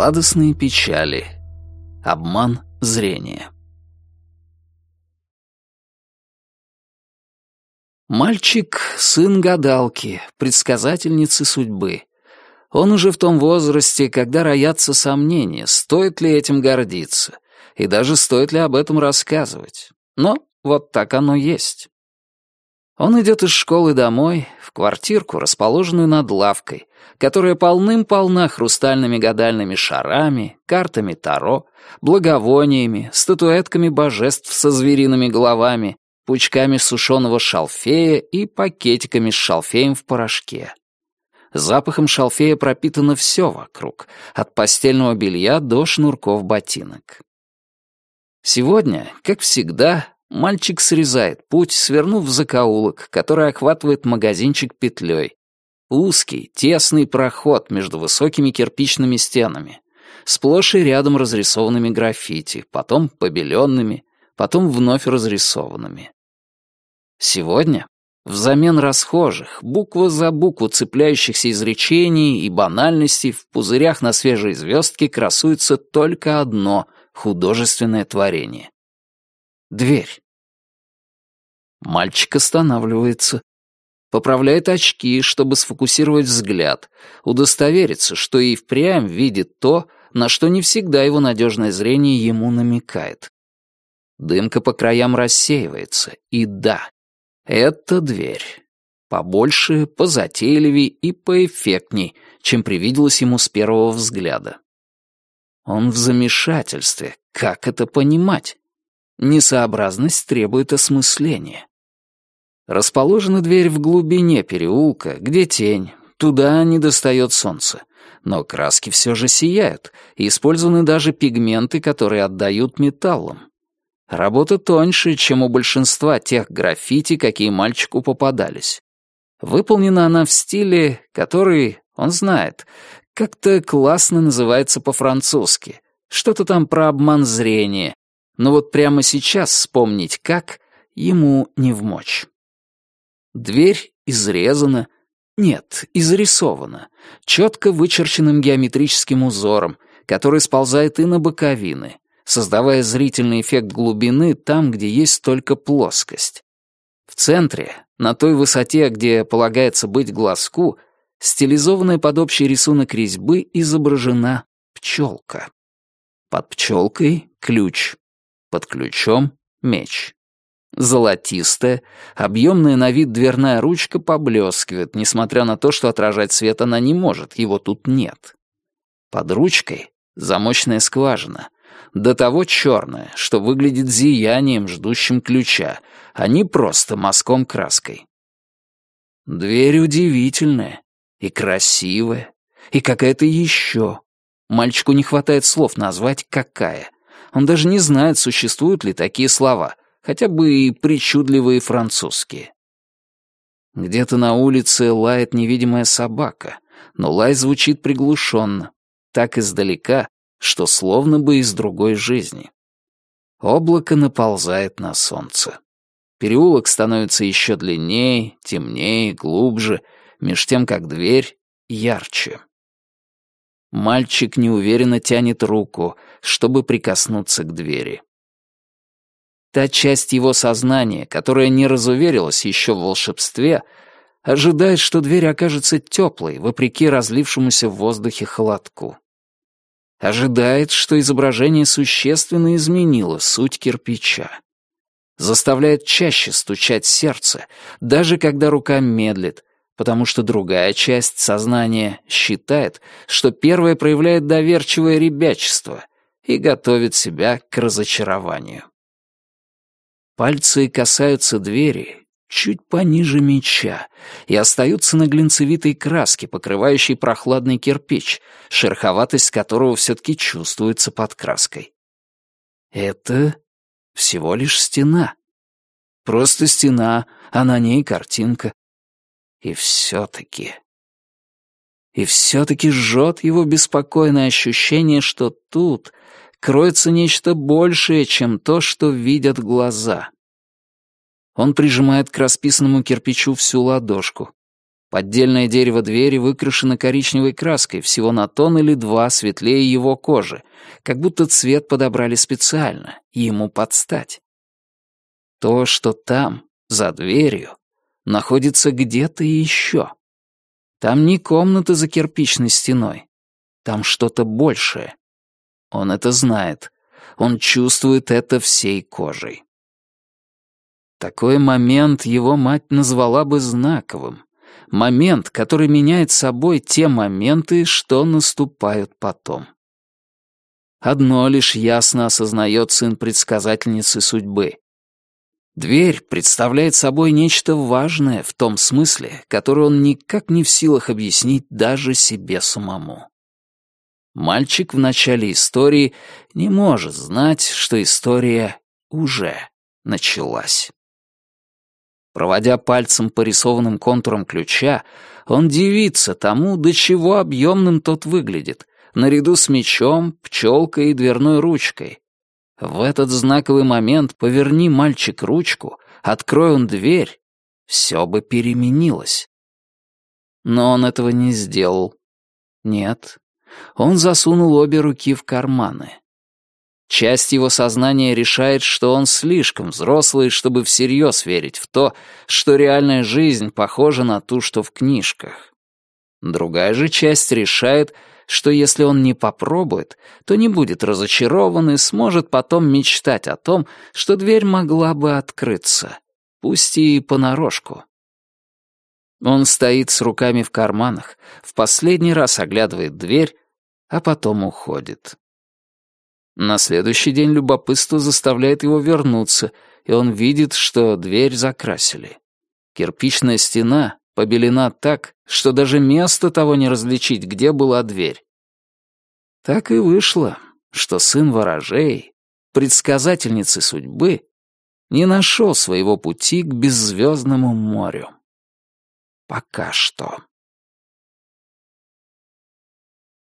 Сладостные печали. Обман зрения. Мальчик — сын гадалки, предсказательницы судьбы. Он уже в том возрасте, когда роятся сомнения, стоит ли этим гордиться, и даже стоит ли об этом рассказывать. Но вот так оно есть. Он идет из школы домой, в квартирку, расположенную над лавкой, которая полным-полна хрустальными гадальными шарами, картами Таро, благовониями, статуэтками божеств со звериными головами, пучками сушеного шалфея и пакетиками с шалфеем в порошке. Запахом шалфея пропитано все вокруг, от постельного белья до шнурков ботинок. Сегодня, как всегда, Мальчик срезает путь, свернув в закоулок, который охватывает магазинчик петлей. Узкий, тесный проход между высокими кирпичными стенами, сплошь и рядом разрисованными граффити, потом побеленными, потом вновь разрисованными. Сегодня, взамен расхожих, буква за букву цепляющихся изречений и банальностей в пузырях на свежей звездке красуется только одно художественное творение Дверь. Мальчик останавливается. Поправляет очки, чтобы сфокусировать взгляд, удостовериться, что и впрямь видит то, на что не всегда его надежное зрение ему намекает. Дымка по краям рассеивается, и да, это дверь. Побольше, позатейливей и поэффектней, чем привиделось ему с первого взгляда. Он в замешательстве. Как это понимать? Несообразность требует осмысления. Расположена дверь в глубине переулка, где тень, туда не достает солнце. Но краски все же сияют, и использованы даже пигменты, которые отдают металлом. Работа тоньше, чем у большинства тех граффити, какие мальчику попадались. Выполнена она в стиле, который, он знает, как-то классно называется по-французски. Что-то там про обман зрения, но вот прямо сейчас вспомнить как ему не вмочь. Дверь изрезана, нет, изрисована, четко вычерченным геометрическим узором, который сползает и на боковины, создавая зрительный эффект глубины там, где есть только плоскость. В центре, на той высоте, где полагается быть глазку, стилизованная под общий рисунок резьбы изображена пчелка. Под пчелкой — ключ, под ключом — меч. Золотистая, объемная на вид дверная ручка поблескивает, несмотря на то, что отражать свет она не может, его тут нет. Под ручкой — замочная скважина, до того черная, что выглядит зиянием, ждущим ключа, а не просто мазком краской. Дверь удивительная и красивая, и какая-то еще. Мальчику не хватает слов назвать, какая — он даже не знает, существуют ли такие слова, хотя бы и причудливые французские. Где-то на улице лает невидимая собака, но лай звучит приглушенно, так издалека, что словно бы из другой жизни. Облако наползает на солнце. Переулок становится еще длиннее, темнее, глубже, меж тем, как дверь ярче. Мальчик неуверенно тянет руку, чтобы прикоснуться к двери. Та часть его сознания, которая не разуверилась еще в волшебстве, ожидает, что дверь окажется теплой, вопреки разлившемуся в воздухе холодку. Ожидает, что изображение существенно изменило суть кирпича. Заставляет чаще стучать сердце, даже когда рука медлит, потому что другая часть сознания считает, что первая проявляет доверчивое ребячество и готовит себя к разочарованию. Пальцы касаются двери чуть пониже меча и остаются на глинцевитой краске, покрывающей прохладный кирпич, шероховатость которого все-таки чувствуется под краской. Это всего лишь стена. Просто стена, а на ней картинка, и все-таки... И все-таки жжет его беспокойное ощущение, что тут кроется нечто большее, чем то, что видят глаза. Он прижимает к расписанному кирпичу всю ладошку. Поддельное дерево двери выкрашено коричневой краской, всего на тон или два светлее его кожи, как будто цвет подобрали специально, ему подстать. То, что там, за дверью, находится где-то еще. Там не комната за кирпичной стеной. Там что-то большее. Он это знает. Он чувствует это всей кожей. Такой момент его мать назвала бы знаковым. Момент, который меняет собой те моменты, что наступают потом. Одно лишь ясно осознает сын предсказательницы судьбы. Дверь представляет собой нечто важное в том смысле, который он никак не в силах объяснить даже себе самому. Мальчик в начале истории не может знать, что история уже началась. Проводя пальцем по рисованным контурам ключа, он дивится тому, до чего объемным тот выглядит, наряду с мечом, пчелкой и дверной ручкой. В этот знаковый момент поверни мальчик ручку, открой он дверь, все бы переменилось. Но он этого не сделал. Нет, он засунул обе руки в карманы. Часть его сознания решает, что он слишком взрослый, чтобы всерьез верить в то, что реальная жизнь похожа на ту, что в книжках. Другая же часть решает, что если он не попробует, то не будет разочарован и сможет потом мечтать о том, что дверь могла бы открыться, пусть и понарошку. Он стоит с руками в карманах, в последний раз оглядывает дверь, а потом уходит. На следующий день любопытство заставляет его вернуться, и он видит, что дверь закрасили. Кирпичная стена побелена так, что даже место того не различить, где была дверь. Так и вышло, что сын ворожей, предсказательницы судьбы, не нашел своего пути к беззвездному морю. Пока что.